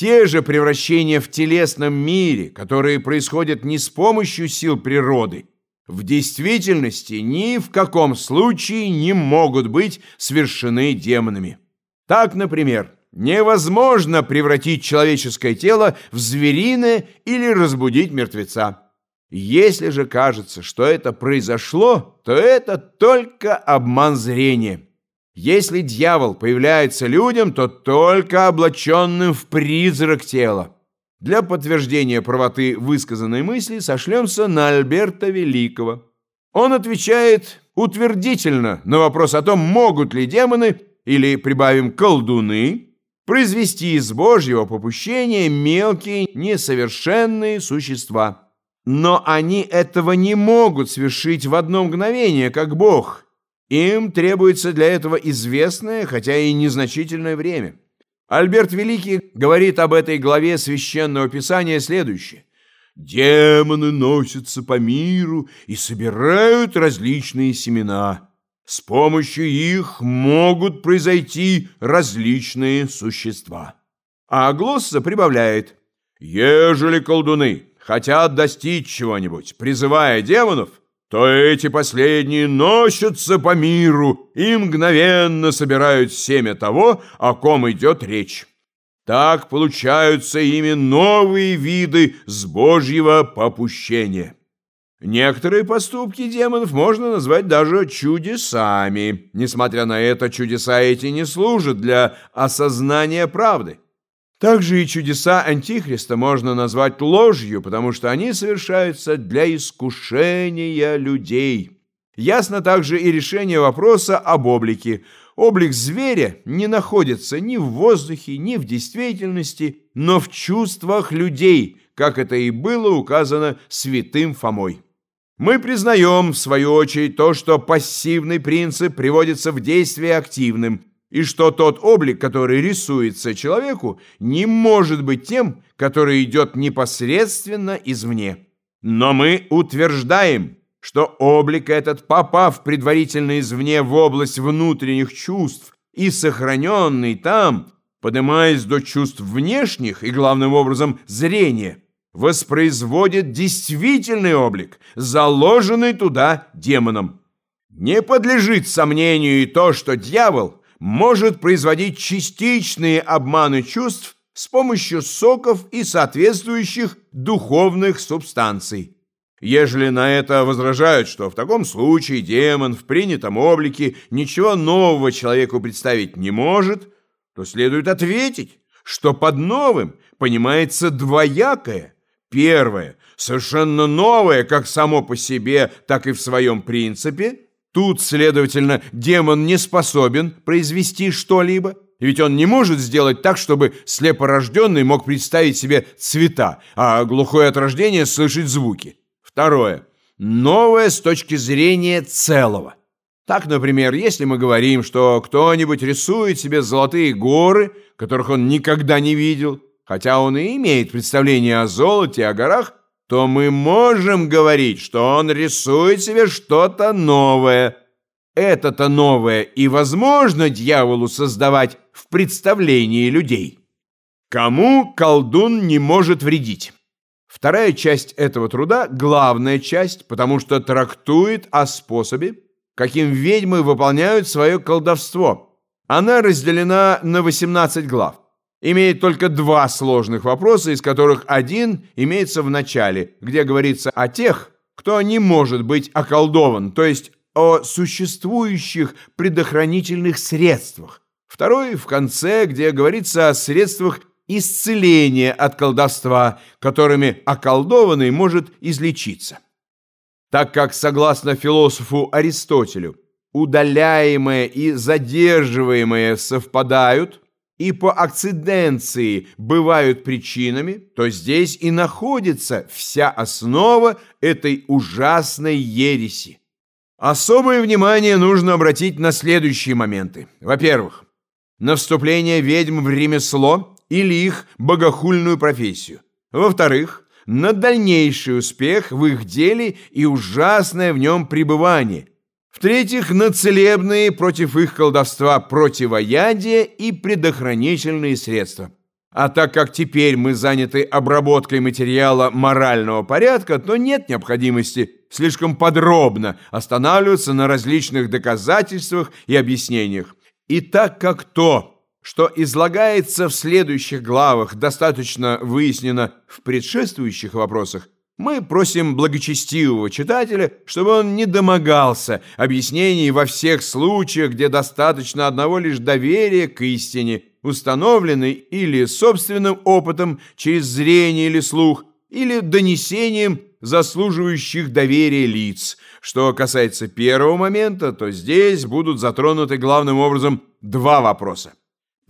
Те же превращения в телесном мире, которые происходят не с помощью сил природы, в действительности ни в каком случае не могут быть совершены демонами. Так, например, невозможно превратить человеческое тело в звериное или разбудить мертвеца. Если же кажется, что это произошло, то это только обман зрения. Если дьявол появляется людям, то только облаченным в призрак тела. Для подтверждения правоты высказанной мысли сошлемся на Альберта Великого. Он отвечает утвердительно на вопрос о том, могут ли демоны, или, прибавим, колдуны, произвести из Божьего попущения мелкие несовершенные существа. Но они этого не могут совершить в одно мгновение, как Бог. Им требуется для этого известное, хотя и незначительное время. Альберт Великий говорит об этой главе Священного Писания следующее. «Демоны носятся по миру и собирают различные семена». С помощью их могут произойти различные существа. А Глосса прибавляет, «Ежели колдуны хотят достичь чего-нибудь, призывая демонов, то эти последние носятся по миру и мгновенно собирают семя того, о ком идет речь. Так получаются ими новые виды с Божьего попущения». Некоторые поступки демонов можно назвать даже чудесами. Несмотря на это, чудеса эти не служат для осознания правды. Также и чудеса Антихриста можно назвать ложью, потому что они совершаются для искушения людей. Ясно также и решение вопроса об облике. Облик зверя не находится ни в воздухе, ни в действительности, но в чувствах людей, как это и было указано святым Фомой. Мы признаем, в свою очередь, то, что пассивный принцип приводится в действие активным, и что тот облик, который рисуется человеку, не может быть тем, который идет непосредственно извне. Но мы утверждаем, что облик этот, попав предварительно извне в область внутренних чувств и сохраненный там, поднимаясь до чувств внешних и, главным образом, зрения, воспроизводит действительный облик, заложенный туда демоном. Не подлежит сомнению и то, что дьявол может производить частичные обманы чувств с помощью соков и соответствующих духовных субстанций. Ежели на это возражают, что в таком случае демон в принятом облике ничего нового человеку представить не может, то следует ответить, что под новым понимается двоякое – Первое, совершенно новое как само по себе, так и в своем принципе. Тут, следовательно, демон не способен произвести что-либо, ведь он не может сделать так, чтобы слепорожденный мог представить себе цвета, а глухое от рождения слышать звуки. Второе, новое с точки зрения целого. Так, например, если мы говорим, что кто-нибудь рисует себе золотые горы, которых он никогда не видел, хотя он и имеет представление о золоте, о горах, то мы можем говорить, что он рисует себе что-то новое. Это-то новое и возможно дьяволу создавать в представлении людей. Кому колдун не может вредить? Вторая часть этого труда – главная часть, потому что трактует о способе, каким ведьмы выполняют свое колдовство. Она разделена на 18 глав имеет только два сложных вопроса, из которых один имеется в начале, где говорится о тех, кто не может быть околдован, то есть о существующих предохранительных средствах. Второй в конце, где говорится о средствах исцеления от колдовства, которыми околдованный может излечиться. Так как, согласно философу Аристотелю, удаляемое и задерживаемое совпадают – и по акциденции бывают причинами, то здесь и находится вся основа этой ужасной ереси. Особое внимание нужно обратить на следующие моменты. Во-первых, на вступление ведьм в ремесло или их богохульную профессию. Во-вторых, на дальнейший успех в их деле и ужасное в нем пребывание, в-третьих, на целебные против их колдовства противоядия и предохранительные средства. А так как теперь мы заняты обработкой материала морального порядка, то нет необходимости слишком подробно останавливаться на различных доказательствах и объяснениях. И так как то, что излагается в следующих главах, достаточно выяснено в предшествующих вопросах, мы просим благочестивого читателя, чтобы он не домогался объяснений во всех случаях, где достаточно одного лишь доверия к истине – установленный или собственным опытом через зрение или слух, или донесением заслуживающих доверия лиц. Что касается первого момента, то здесь будут затронуты главным образом два вопроса.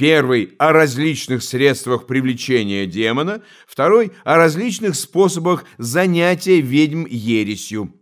Первый – о различных средствах привлечения демона, второй – о различных способах занятия ведьм ересью.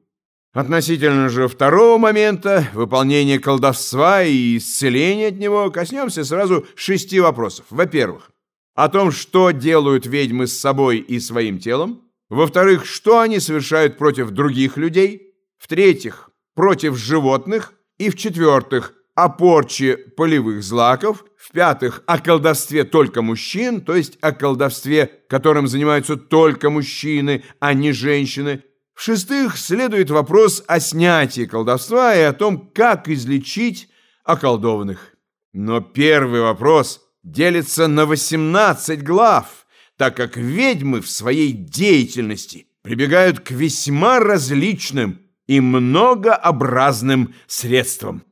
Относительно же второго момента, выполнения колдовства и исцеления от него, коснемся сразу шести вопросов. Во-первых, о том, что делают ведьмы с собой и своим телом. Во-вторых, что они совершают против других людей. В-третьих, против животных. И в-четвертых, о порче полевых злаков. В-пятых, о колдовстве только мужчин, то есть о колдовстве, которым занимаются только мужчины, а не женщины. В-шестых, следует вопрос о снятии колдовства и о том, как излечить околдованных. Но первый вопрос делится на 18 глав, так как ведьмы в своей деятельности прибегают к весьма различным и многообразным средствам.